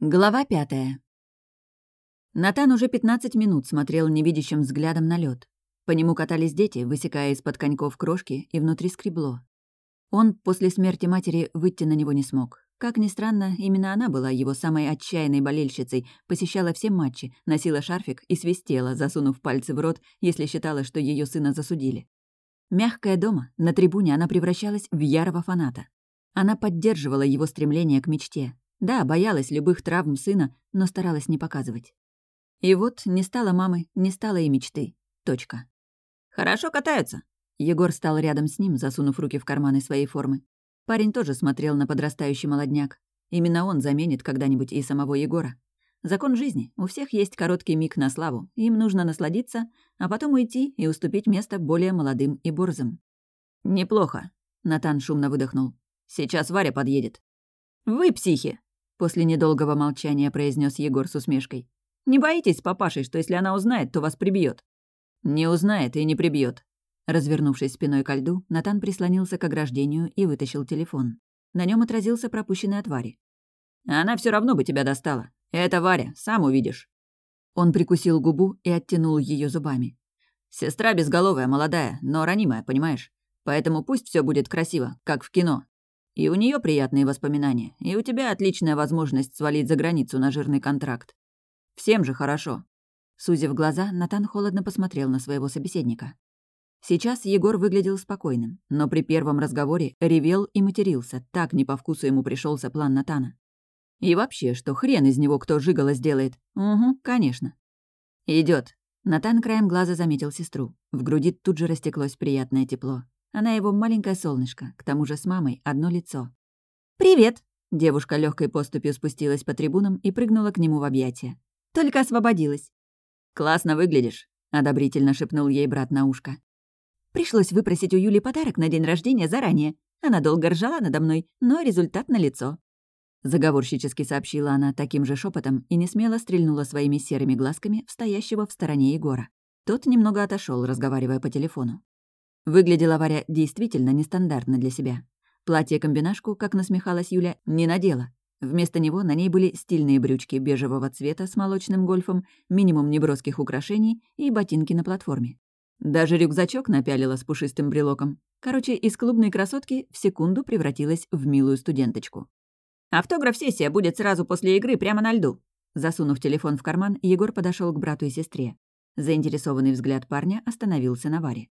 Глава пятая. Натан уже 15 минут смотрел невидящим взглядом на лед. По нему катались дети, высекая из-под коньков крошки, и внутри скребло. Он после смерти матери выйти на него не смог. Как ни странно, именно она была его самой отчаянной болельщицей, посещала все матчи, носила шарфик и свистела, засунув пальцы в рот, если считала, что ее сына засудили. Мягкая дома, на трибуне она превращалась в ярого фаната. Она поддерживала его стремление к мечте, да, боялась любых травм сына, но старалась не показывать. И вот не стало мамы, не стало и мечты. Точка. «Хорошо катаются». Егор стал рядом с ним, засунув руки в карманы своей формы. Парень тоже смотрел на подрастающий молодняк. Именно он заменит когда-нибудь и самого Егора. Закон жизни. У всех есть короткий миг на славу. Им нужно насладиться, а потом уйти и уступить место более молодым и борзым. «Неплохо», — Натан шумно выдохнул. «Сейчас Варя подъедет». «Вы психи!» После недолгого молчания произнес Егор с усмешкой. «Не боитесь, папашей, что если она узнает, то вас прибьет. «Не узнает и не прибьет. Развернувшись спиной ко льду, Натан прислонился к ограждению и вытащил телефон. На нем отразился пропущенный от Вари. «Она все равно бы тебя достала. Это Варя, сам увидишь». Он прикусил губу и оттянул ее зубами. «Сестра безголовая, молодая, но ранимая, понимаешь? Поэтому пусть все будет красиво, как в кино, и у нее приятные воспоминания, и у тебя отличная возможность свалить за границу на жирный контракт. Всем же хорошо». Сузив глаза, Натан холодно посмотрел на своего собеседника. Сейчас Егор выглядел спокойным, но при первом разговоре ревел и матерился, так не по вкусу ему пришелся план Натана. И вообще, что хрен из него кто жигало сделает? Угу, конечно. Идет. Натан краем глаза заметил сестру. В груди тут же растеклось приятное тепло. Она его маленькое солнышко, к тому же с мамой одно лицо. «Привет!» Девушка легкой поступью спустилась по трибунам и прыгнула к нему в объятия. «Только освободилась». «Классно выглядишь», — одобрительно шепнул ей брат на ушко. Пришлось выпросить у Юли подарок на день рождения заранее. Она долго ржала надо мной, но результат налицо. Заговорщически сообщила она таким же шепотом и несмело стрельнула своими серыми глазками в стоящего в стороне Егора. Тот немного отошел, разговаривая по телефону. Выглядела Варя действительно нестандартно для себя. Платье-комбинашку, как насмехалась Юля, не надела. Вместо него на ней были стильные брючки бежевого цвета с молочным гольфом, минимум неброских украшений и ботинки на платформе. Даже рюкзачок напялила с пушистым брелоком. Короче, из клубной красотки в секунду превратилась в милую студенточку. «Автограф-сессия будет сразу после игры прямо на льду». Засунув телефон в карман, Егор подошел к брату и сестре. Заинтересованный взгляд парня остановился на Варе.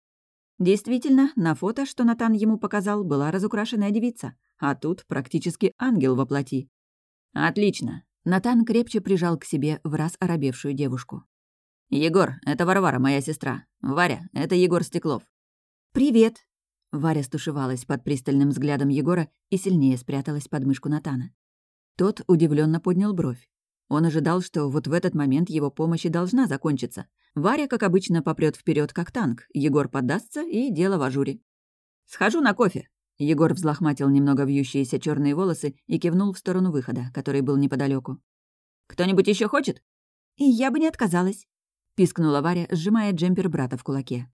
Действительно, на фото, что Натан ему показал, была разукрашенная девица, а тут практически ангел во плоти. «Отлично!» Натан крепче прижал к себе в раз оробевшую девушку. «Егор, это Варвара, моя сестра. Варя, это Егор Стеклов». «Привет!» Варя стушевалась под пристальным взглядом Егора и сильнее спряталась под мышку Натана. Тот удивленно поднял бровь. Он ожидал, что вот в этот момент его помощь и должна закончиться, Варя, как обычно, попрет вперед как танк, Егор поддастся, и дело в ажуре. «Схожу на кофе». Егор взлохматил немного вьющиеся черные волосы и кивнул в сторону выхода, который был неподалеку. «Кто-нибудь еще хочет?» «И я бы не отказалась», — пискнула Варя, сжимая джемпер брата в кулаке.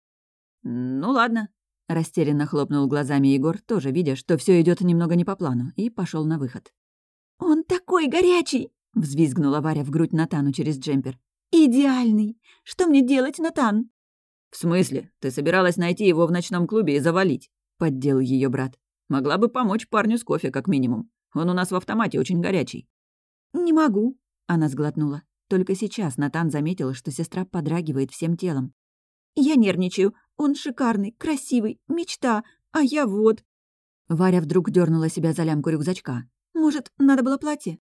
«Ну ладно», — растерянно хлопнул глазами Егор, тоже видя, что все идет немного не по плану, и пошел на выход. «Он такой горячий!» — взвизгнула Варя в грудь Натану через джемпер. «Идеальный! Что мне делать, Натан?» «В смысле? Ты собиралась найти его в ночном клубе и завалить?» — поддел ее брат. «Могла бы помочь парню с кофе, как минимум. Он у нас в автомате очень горячий». «Не могу», — она сглотнула. Только сейчас Натан заметил, что сестра подрагивает всем телом. «Я нервничаю. Он шикарный, красивый, мечта, а я вот...» Варя вдруг дернула себя за лямку рюкзачка. «Может, надо было платье?»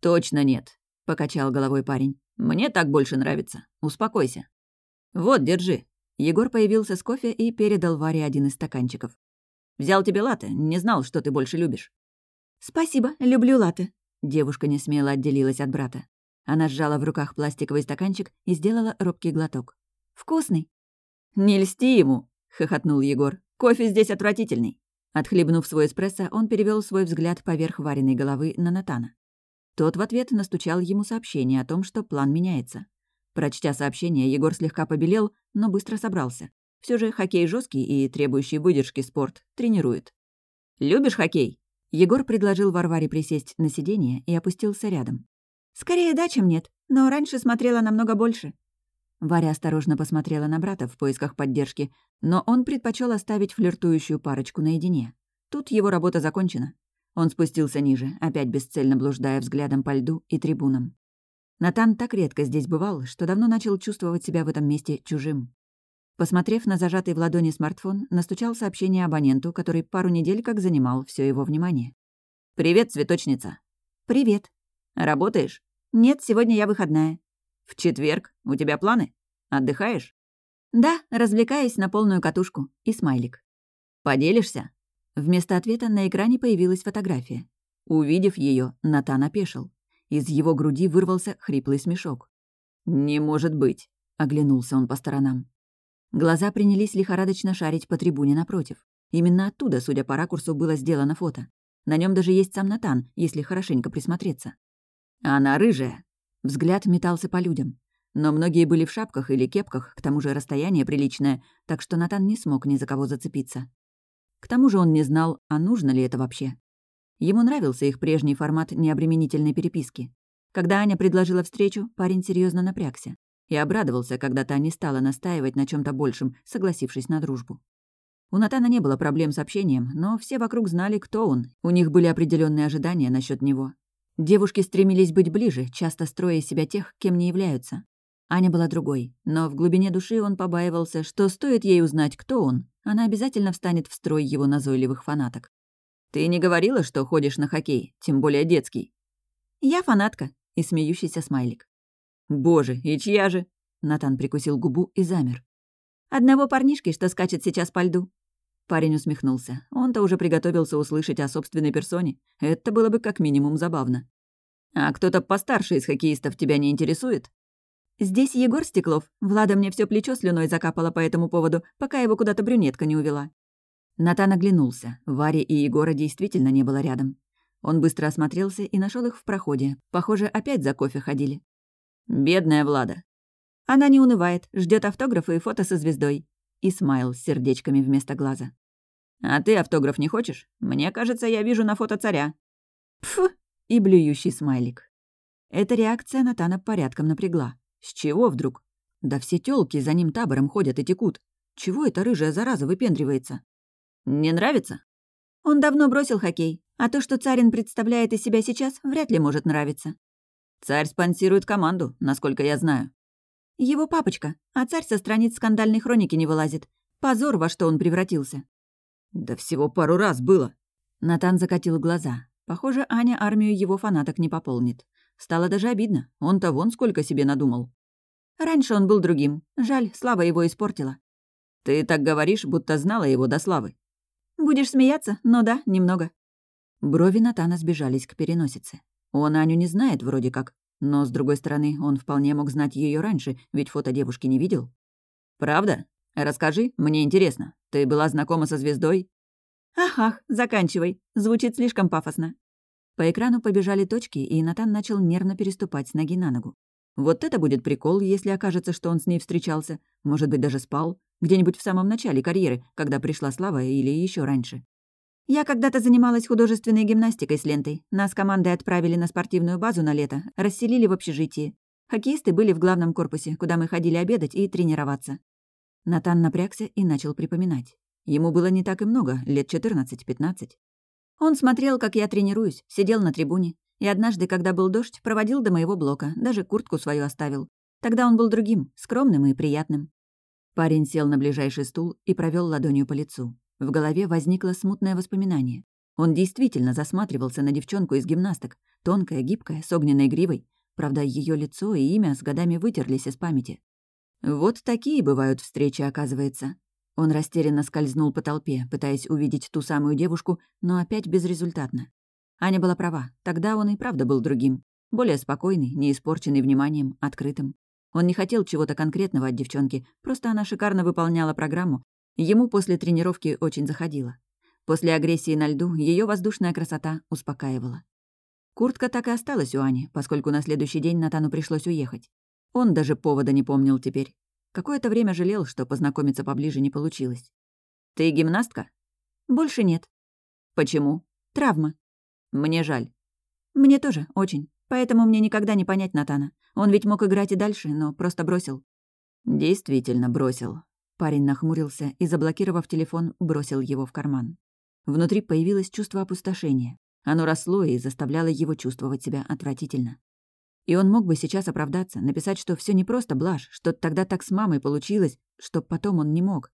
«Точно нет», — покачал головой парень. Мне так больше нравится. Успокойся. Вот, держи. Егор появился с кофе и передал Варе один из стаканчиков. Взял тебе латте, не знал, что ты больше любишь. Спасибо, люблю латте. Девушка не смело отделилась от брата. Она сжала в руках пластиковый стаканчик и сделала робкий глоток. «Вкусный». «Не льсти ему!» — хохотнул Егор. «Кофе здесь отвратительный». Отхлебнув свой эспрессо, он перевел свой взгляд поверх вареной головы на Натана. Тот в ответ настучал ему сообщение о том, что план меняется. Прочтя сообщение, Егор слегка побелел, но быстро собрался. Все же хоккей жесткий и требующий выдержки спорт тренирует. «Любишь хоккей?» Егор предложил Варваре присесть на сиденье и опустился рядом. «Скорее да, чем нет, но раньше смотрела намного больше». Варя осторожно посмотрела на брата в поисках поддержки, но он предпочел оставить флиртующую парочку наедине. Тут его работа закончена. Он спустился ниже, опять бесцельно блуждая взглядом по льду и трибунам. Натан так редко здесь бывал, что давно начал чувствовать себя в этом месте чужим. Посмотрев на зажатый в ладони смартфон, настучал сообщение абоненту, который пару недель как занимал все его внимание. «Привет, цветочница!» «Привет!» «Работаешь?» «Нет, сегодня я выходная». «В четверг? У тебя планы? Отдыхаешь?» «Да, развлекаюсь на полную катушку. И смайлик». «Поделишься?» Вместо ответа на экране появилась фотография. Увидев ее, Натан опешил. Из его груди вырвался хриплый смешок. «Не может быть!» — оглянулся он по сторонам. Глаза принялись лихорадочно шарить по трибуне напротив. Именно оттуда, судя по ракурсу, было сделано фото. На нем даже есть сам Натан, если хорошенько присмотреться. «Она рыжая!» Взгляд метался по людям. Но многие были в шапках или кепках, к тому же расстояние приличное, так что Натан не смог ни за кого зацепиться. К тому же он не знал, а нужно ли это вообще. Ему нравился их прежний формат необременительной переписки. Когда Аня предложила встречу, парень серьезно напрягся и обрадовался, когда та не стала настаивать на чем то большем, согласившись на дружбу. У Натана не было проблем с общением, но все вокруг знали, кто он. У них были определенные ожидания насчет него. Девушки стремились быть ближе, часто строя себя тех, кем не являются. Аня была другой, но в глубине души он побаивался, что стоит ей узнать, кто он, она обязательно встанет в строй его назойливых фанаток. «Ты не говорила, что ходишь на хоккей, тем более детский?» «Я фанатка», и смеющийся смайлик. «Боже, и чья же?» Натан прикусил губу и замер. «Одного парнишки, что скачет сейчас по льду». Парень усмехнулся. Он-то уже приготовился услышать о собственной персоне. Это было бы как минимум забавно. «А кто-то постарше из хоккеистов тебя не интересует?» «Здесь Егор Стеклов. Влада мне все плечо слюной закапала по этому поводу, пока его куда-то брюнетка не увела». Натан оглянулся. Вари и Егора действительно не было рядом. Он быстро осмотрелся и нашел их в проходе. Похоже, опять за кофе ходили. «Бедная Влада». Она не унывает, ждет автографы и фото со звездой. И смайл с сердечками вместо глаза. «А ты автограф не хочешь? Мне кажется, я вижу на фото царя». Пф! И блюющий смайлик. Эта реакция Натана порядком напрягла. С чего вдруг? Да все тёлки за ним табором ходят и текут. Чего эта рыжая зараза выпендривается? Не нравится? Он давно бросил хоккей, а то, что Царин представляет из себя сейчас, вряд ли может нравиться. Царь спонсирует команду, насколько я знаю. Его папочка, а царь со страниц скандальной хроники не вылазит. Позор, во что он превратился. Да всего пару раз было. Натан закатил глаза. Похоже, Аня армию его фанаток не пополнит. Стало даже обидно. Он-то вон сколько себе надумал. Раньше он был другим. Жаль, слава его испортила. Ты так говоришь, будто знала его до славы. Будешь смеяться, но да, немного». Брови Натана сбежались к переносице. Он Аню не знает вроде как, но, с другой стороны, он вполне мог знать ее раньше, ведь фото девушки не видел. «Правда? Расскажи, мне интересно. Ты была знакома со звездой?» «Ах-ах, заканчивай. Звучит слишком пафосно». По экрану побежали точки, и Натан начал нервно переступать с ноги на ногу. Вот это будет прикол, если окажется, что он с ней встречался. Может быть, даже спал. Где-нибудь в самом начале карьеры, когда пришла слава или еще раньше. Я когда-то занималась художественной гимнастикой с лентой. Нас командой отправили на спортивную базу на лето, расселили в общежитии. Хоккеисты были в главном корпусе, куда мы ходили обедать и тренироваться. Натан напрягся и начал припоминать. Ему было не так и много, лет 14-15. Он смотрел, как я тренируюсь, сидел на трибуне. И однажды, когда был дождь, проводил до моего блока, даже куртку свою оставил. Тогда он был другим, скромным и приятным. Парень сел на ближайший стул и провел ладонью по лицу. В голове возникло смутное воспоминание. Он действительно засматривался на девчонку из гимнасток, тонкая, гибкая, с огненной гривой. Правда, ее лицо и имя с годами вытерлись из памяти. Вот такие бывают встречи, оказывается. Он растерянно скользнул по толпе, пытаясь увидеть ту самую девушку, но опять безрезультатно. Аня была права, тогда он и правда был другим. Более спокойный, не испорченный вниманием, открытым. Он не хотел чего-то конкретного от девчонки, просто она шикарно выполняла программу. Ему после тренировки очень заходило. После агрессии на льду ее воздушная красота успокаивала. Куртка так и осталась у Ани, поскольку на следующий день Натану пришлось уехать. Он даже повода не помнил теперь. Какое-то время жалел, что познакомиться поближе не получилось. «Ты гимнастка?» «Больше нет». «Почему?» «Травма». «Мне жаль». «Мне тоже, очень. Поэтому мне никогда не понять Натана. Он ведь мог играть и дальше, но просто бросил». «Действительно бросил». Парень нахмурился и, заблокировав телефон, бросил его в карман. Внутри появилось чувство опустошения. Оно росло и заставляло его чувствовать себя отвратительно. И он мог бы сейчас оправдаться, написать, что все не просто блажь, что тогда так с мамой получилось, что потом он не мог.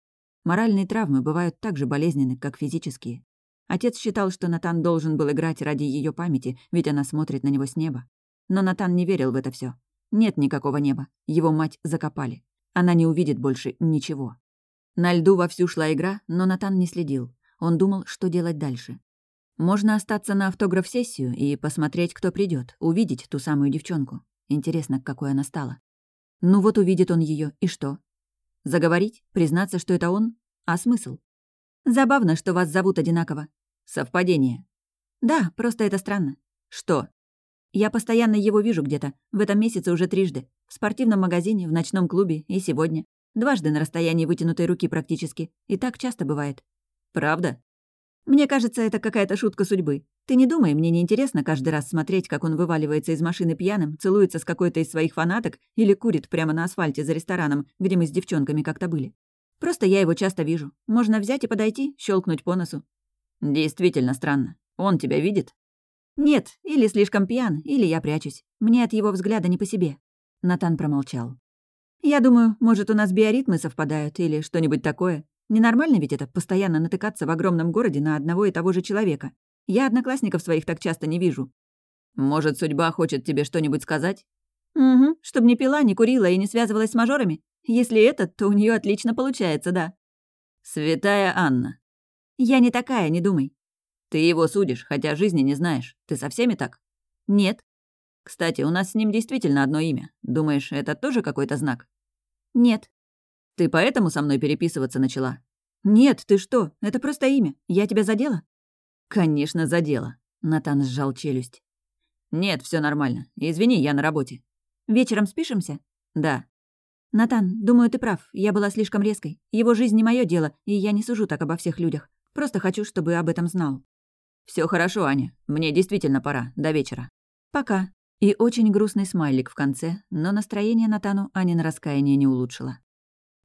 Моральные травмы бывают так же болезненны, как физические. Отец считал, что Натан должен был играть ради ее памяти, ведь она смотрит на него с неба. Но Натан не верил в это все. Нет никакого неба. Его мать закопали. Она не увидит больше ничего. На льду вовсю шла игра, но Натан не следил. Он думал, что делать дальше. Можно остаться на автограф-сессию и посмотреть, кто придет, увидеть ту самую девчонку. Интересно, какой она стала. Ну вот увидит он ее и что? Заговорить? Признаться, что это он? А смысл? Забавно, что вас зовут одинаково. Совпадение. Да, просто это странно. Что? Я постоянно его вижу где-то, в этом месяце уже трижды. В спортивном магазине, в ночном клубе и сегодня. Дважды на расстоянии вытянутой руки практически. И так часто бывает. Правда? Мне кажется, это какая-то шутка судьбы. Ты не думай, мне не интересно каждый раз смотреть, как он вываливается из машины пьяным, целуется с какой-то из своих фанаток или курит прямо на асфальте за рестораном, где мы с девчонками как-то были. Просто я его часто вижу. Можно взять и подойти, щелкнуть по носу. Действительно странно. Он тебя видит? Нет, или слишком пьян, или я прячусь. Мне от его взгляда не по себе. Натан промолчал. Я думаю, может, у нас биоритмы совпадают или что-нибудь такое. Ненормально ведь это, постоянно натыкаться в огромном городе на одного и того же человека. Я одноклассников своих так часто не вижу. Может, судьба хочет тебе что-нибудь сказать? Угу, чтобы не пила, не курила и не связывалась с мажорами. Если это, то у нее отлично получается, да. Святая Анна. Я не такая, не думай. Ты его судишь, хотя жизни не знаешь. Ты со всеми так? Нет. Кстати, у нас с ним действительно одно имя. Думаешь, это тоже какой-то знак? Нет. Ты поэтому со мной переписываться начала? Нет, ты что? Это просто имя. Я тебя задела? Конечно, задела. Натан сжал челюсть. Нет, все нормально. Извини, я на работе. Вечером спишемся? Да. Натан, думаю, ты прав. Я была слишком резкой. Его жизнь не мое дело, и я не сужу так обо всех людях. Просто хочу, чтобы об этом знал. Все хорошо, Аня. Мне действительно пора. До вечера. Пока. И очень грустный смайлик в конце, но настроение Натану Анин раскаяние не улучшило.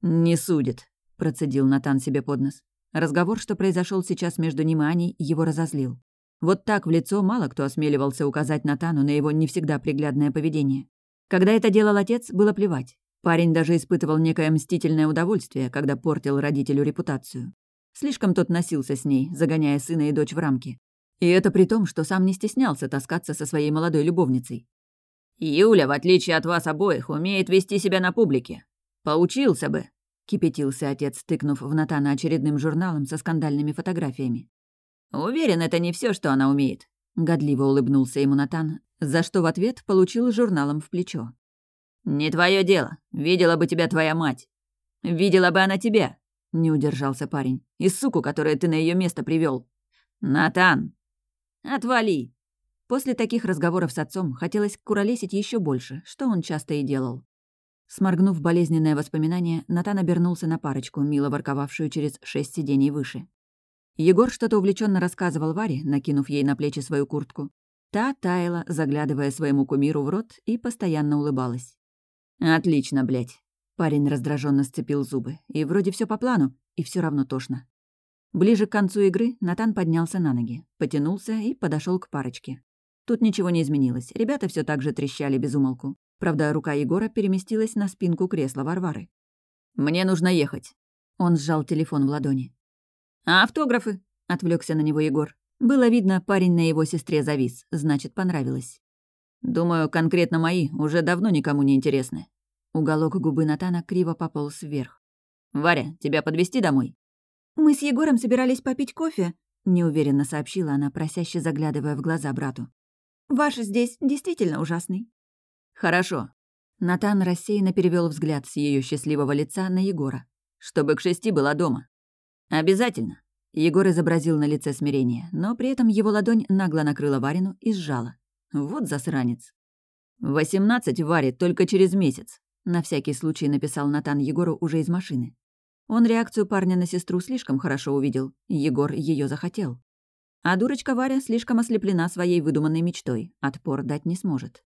«Не судит», — процедил Натан себе под нос. Разговор, что произошел сейчас между ним и Аней, его разозлил. Вот так в лицо мало кто осмеливался указать Натану на его не всегда приглядное поведение. Когда это делал отец, было плевать. Парень даже испытывал некое мстительное удовольствие, когда портил родителю репутацию. Слишком тот носился с ней, загоняя сына и дочь в рамки. И это при том, что сам не стеснялся таскаться со своей молодой любовницей. «Юля, в отличие от вас обоих, умеет вести себя на публике. Поучился бы», — кипятился отец, тыкнув в Натана очередным журналом со скандальными фотографиями. «Уверен, это не все, что она умеет», — годливо улыбнулся ему Натан, за что в ответ получил журналом в плечо. «Не твое дело. Видела бы тебя твоя мать. Видела бы она тебя», — не удержался парень. «И суку, которую ты на ее место привел. «Натан!» «Отвали!» После таких разговоров с отцом хотелось куролесить еще больше, что он часто и делал. Сморгнув болезненное воспоминание, Натан обернулся на парочку, мило ворковавшую через шесть сидений выше. Егор что-то увлеченно рассказывал Варе, накинув ей на плечи свою куртку. Та таяла, заглядывая своему кумиру в рот, и постоянно улыбалась. «Отлично, блядь!» Парень раздраженно сцепил зубы. И вроде все по плану, и все равно тошно. Ближе к концу игры Натан поднялся на ноги, потянулся и подошел к парочке. Тут ничего не изменилось, ребята все так же трещали без умолку. Правда, рука Егора переместилась на спинку кресла Варвары. «Мне нужно ехать». Он сжал телефон в ладони. «А автографы?» — отвлекся на него Егор. Было видно, парень на его сестре завис, значит, понравилось. «Думаю, конкретно мои уже давно никому не интересны». Уголок губы Натана криво пополз вверх. «Варя, тебя подвести домой?» «Мы с Егором собирались попить кофе», — неуверенно сообщила она, просяще заглядывая в глаза брату. «Ваш здесь действительно ужасный». «Хорошо». Натан рассеянно перевел взгляд с ее счастливого лица на Егора. «Чтобы к шести была дома». «Обязательно». Егор изобразил на лице смирение, но при этом его ладонь нагло накрыла Варину и сжала. Вот засранец. «Восемнадцать Варе только через месяц», — на всякий случай написал Натан Егору уже из машины. Он реакцию парня на сестру слишком хорошо увидел. Егор ее захотел. А дурочка Варя слишком ослеплена своей выдуманной мечтой, отпор дать не сможет.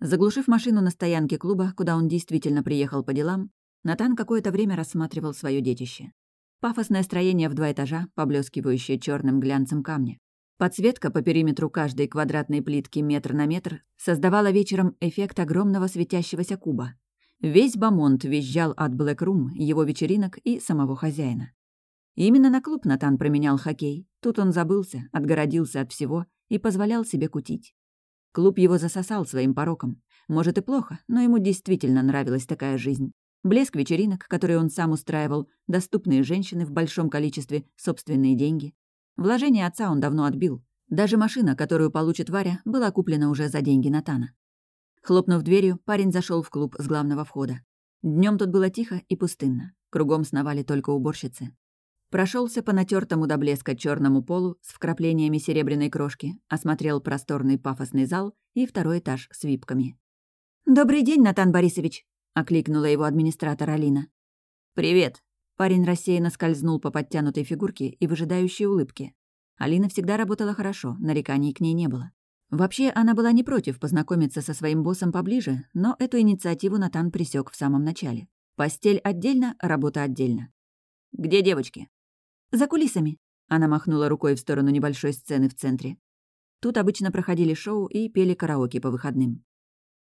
Заглушив машину на стоянке клуба, куда он действительно приехал по делам, Натан какое-то время рассматривал свое детище. Пафосное строение в два этажа, поблескивающее черным глянцем камня. Подсветка по периметру каждой квадратной плитки метр на метр создавала вечером эффект огромного светящегося куба. Весь Бамонт визжал от Блэк Рум, его вечеринок и самого хозяина. Именно на клуб Натан променял хоккей. Тут он забылся, отгородился от всего и позволял себе кутить. Клуб его засосал своим пороком. Может и плохо, но ему действительно нравилась такая жизнь. Блеск вечеринок, которые он сам устраивал, доступные женщины в большом количестве, собственные деньги. Вложение отца он давно отбил. Даже машина, которую получит Варя, была куплена уже за деньги Натана. Хлопнув дверью, парень зашел в клуб с главного входа. Днем тут было тихо и пустынно. Кругом сновали только уборщицы. Прошелся по натертому до блеска черному полу с вкраплениями серебряной крошки, осмотрел просторный пафосный зал и второй этаж с випками. «Добрый день, Натан Борисович!» — окликнула его администратор Алина. «Привет!» Парень рассеянно скользнул по подтянутой фигурке и выжидающей улыбке. Алина всегда работала хорошо, нареканий к ней не было. Вообще, она была не против познакомиться со своим боссом поближе, но эту инициативу Натан присек в самом начале. Постель отдельно, работа отдельно. «Где девочки?» «За кулисами», — она махнула рукой в сторону небольшой сцены в центре. Тут обычно проходили шоу и пели караоке по выходным.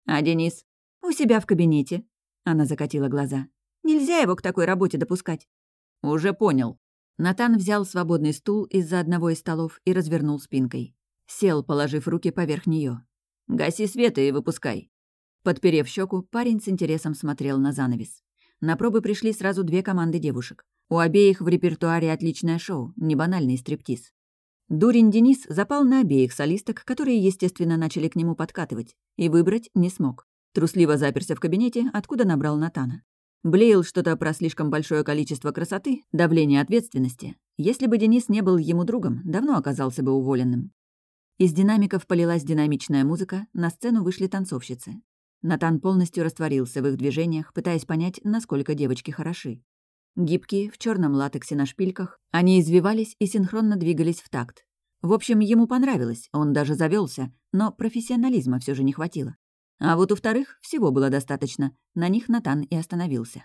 «А Денис?» «У себя в кабинете», — она закатила глаза. Нельзя его к такой работе допускать». «Уже понял». Натан взял свободный стул из-за одного из столов и развернул спинкой. Сел, положив руки поверх нее. «Гаси свет и выпускай». Подперев щеку, парень с интересом смотрел на занавес. На пробы пришли сразу две команды девушек. У обеих в репертуаре отличное шоу, не банальный стриптиз. Дурень Денис запал на обеих солисток, которые, естественно, начали к нему подкатывать, и выбрать не смог. Трусливо заперся в кабинете, откуда набрал Натана. Блеял что-то про слишком большое количество красоты, давление ответственности. Если бы Денис не был ему другом, давно оказался бы уволенным. Из динамиков полилась динамичная музыка, на сцену вышли танцовщицы. Натан полностью растворился в их движениях, пытаясь понять, насколько девочки хороши. Гибкие, в черном латексе на шпильках, они извивались и синхронно двигались в такт. В общем, ему понравилось, он даже завелся, но профессионализма все же не хватило. А вот у вторых всего было достаточно. На них Натан и остановился.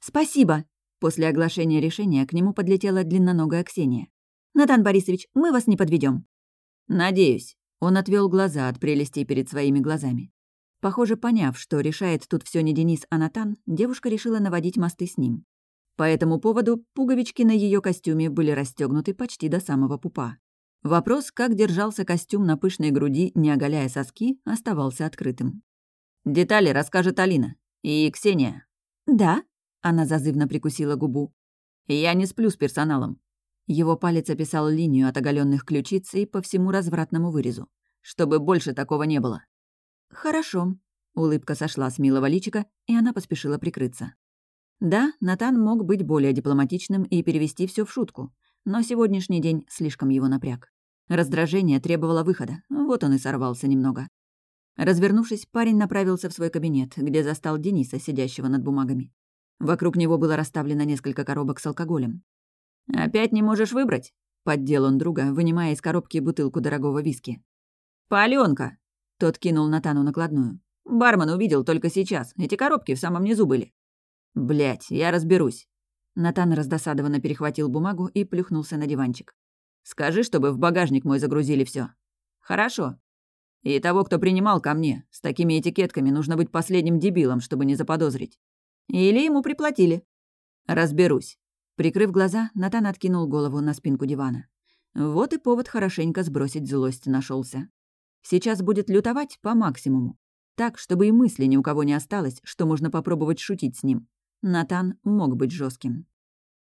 «Спасибо!» После оглашения решения к нему подлетела длинноногая Ксения. «Натан Борисович, мы вас не подведем. «Надеюсь». Он отвел глаза от прелестей перед своими глазами. Похоже, поняв, что решает тут все не Денис, а Натан, девушка решила наводить мосты с ним. По этому поводу пуговички на ее костюме были расстегнуты почти до самого пупа. Вопрос, как держался костюм на пышной груди, не оголяя соски, оставался открытым. «Детали расскажет Алина. И Ксения». «Да?» — она зазывно прикусила губу. «Я не сплю с персоналом». Его палец описал линию от оголенных ключиц и по всему развратному вырезу. «Чтобы больше такого не было». «Хорошо». Улыбка сошла с милого личика, и она поспешила прикрыться. Да, Натан мог быть более дипломатичным и перевести все в шутку, но сегодняшний день слишком его напряг. Раздражение требовало выхода, вот он и сорвался немного. Развернувшись, парень направился в свой кабинет, где застал Дениса, сидящего над бумагами. Вокруг него было расставлено несколько коробок с алкоголем. «Опять не можешь выбрать?» — поддел он друга, вынимая из коробки бутылку дорогого виски. «Палёнка!» — тот кинул Натану накладную. «Бармен увидел только сейчас. Эти коробки в самом низу были». Блять, я разберусь. Натан раздосадованно перехватил бумагу и плюхнулся на диванчик. «Скажи, чтобы в багажник мой загрузили все. «Хорошо. И того, кто принимал ко мне, с такими этикетками нужно быть последним дебилом, чтобы не заподозрить. Или ему приплатили». «Разберусь». Прикрыв глаза, Натан откинул голову на спинку дивана. Вот и повод хорошенько сбросить злость нашелся. Сейчас будет лютовать по максимуму. Так, чтобы и мысли ни у кого не осталось, что можно попробовать шутить с ним. Натан мог быть жестким.